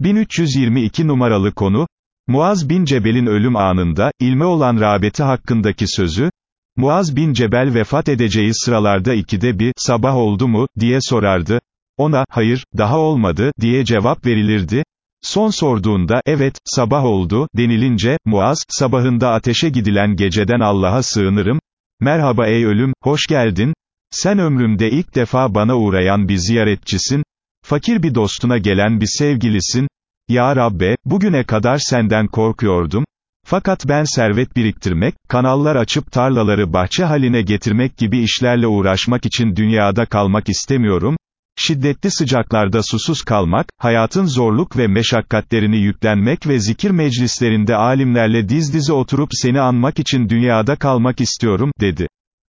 1322 numaralı konu, Muaz bin Cebel'in ölüm anında, ilme olan rağbeti hakkındaki sözü, Muaz bin Cebel vefat edeceği sıralarda ikide bir, sabah oldu mu, diye sorardı, ona, hayır, daha olmadı, diye cevap verilirdi, son sorduğunda, evet, sabah oldu, denilince, Muaz, sabahında ateşe gidilen geceden Allah'a sığınırım, merhaba ey ölüm, hoş geldin, sen ömrümde ilk defa bana uğrayan bir ziyaretçisin, fakir bir dostuna gelen bir sevgilisin, ya Rabbe, bugüne kadar senden korkuyordum, fakat ben servet biriktirmek, kanallar açıp tarlaları bahçe haline getirmek gibi işlerle uğraşmak için dünyada kalmak istemiyorum, şiddetli sıcaklarda susuz kalmak, hayatın zorluk ve meşakkatlerini yüklenmek ve zikir meclislerinde alimlerle diz dize oturup seni anmak için dünyada kalmak istiyorum, dedi.